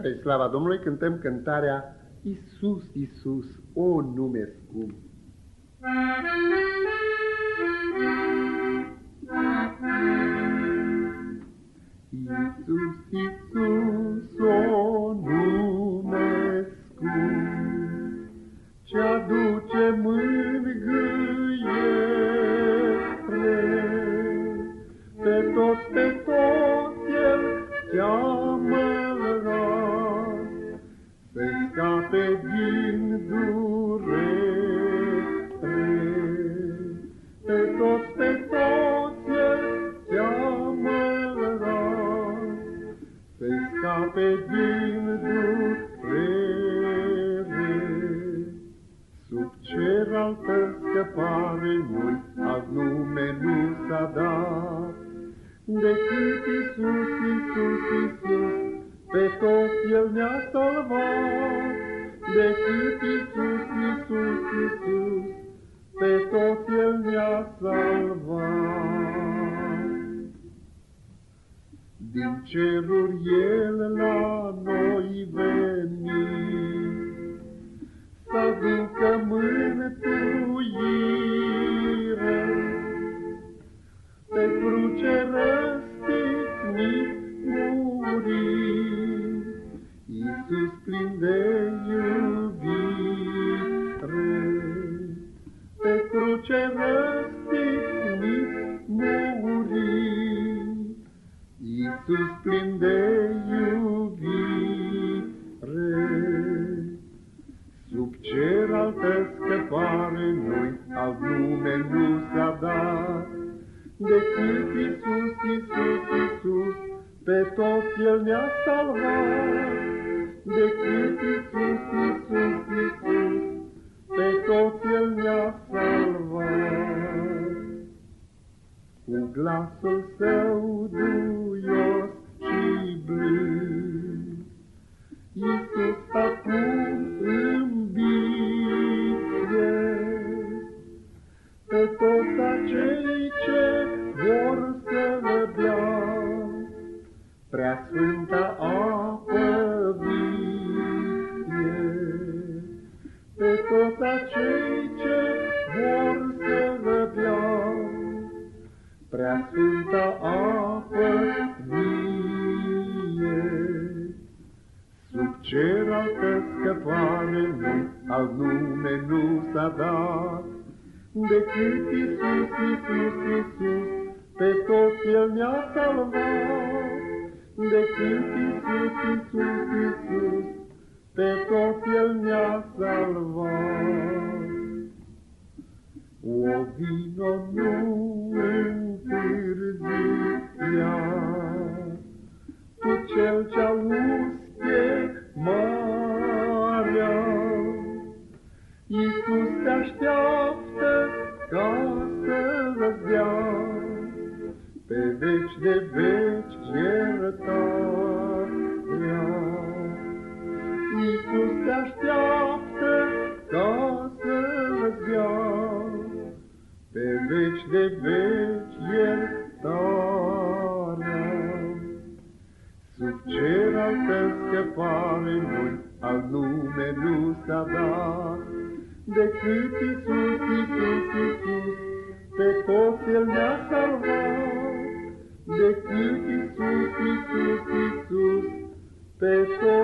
Spre slava Domnului cântăm cântarea Iisus, Iisus, o nume scump. Iisus, scape din durere. Pe toți, pe toți el cheamă să scape din durere. Sub cer altă scăpare nu azi nume nu s-a dat, decât Iisus, Iisus, Iisus, pe toți El ne-a salvat, decât Iisus, Iisus, Iisus, pe toți El ne-a salvat. Din ceruri El la noi veni, să ducă mântuire, pe cruce răstignit cruce răstignit muri. Iisus plin de iubire, sub cer altă scăpare nu al nume nu s-a dat, decât Iisus, Iisus, Iisus, pe toți El ne-a salvat decât Iisus, Iisus, Iisus, pe toți acei ce vor să bea, prea sfânta apă pe toți acei ce vor să vă bea, prea sfânta apă vie. Sub cer altă scăpare nu, al nume nu s-a dat, decât Iisus, Iisus, Iisus, pe toți El ne-a salvat, decât Iisus, Iisus, Iisus, pe tot El ne-a salvat. O vino nu întârzia, Tu cel ce-auzi așteaptă ca să dea, pe veci de veci iertarea. Iisus te așteaptă ca să-ți dea pe veci de veci iertarea. Sub cer altă scăpare noi al nume nu s-a dat, decât Iisus, Iisus, Iisus, pe toți El ne-a salvat, decât Iisus, Iisus, Iisus, pe tot El ne-a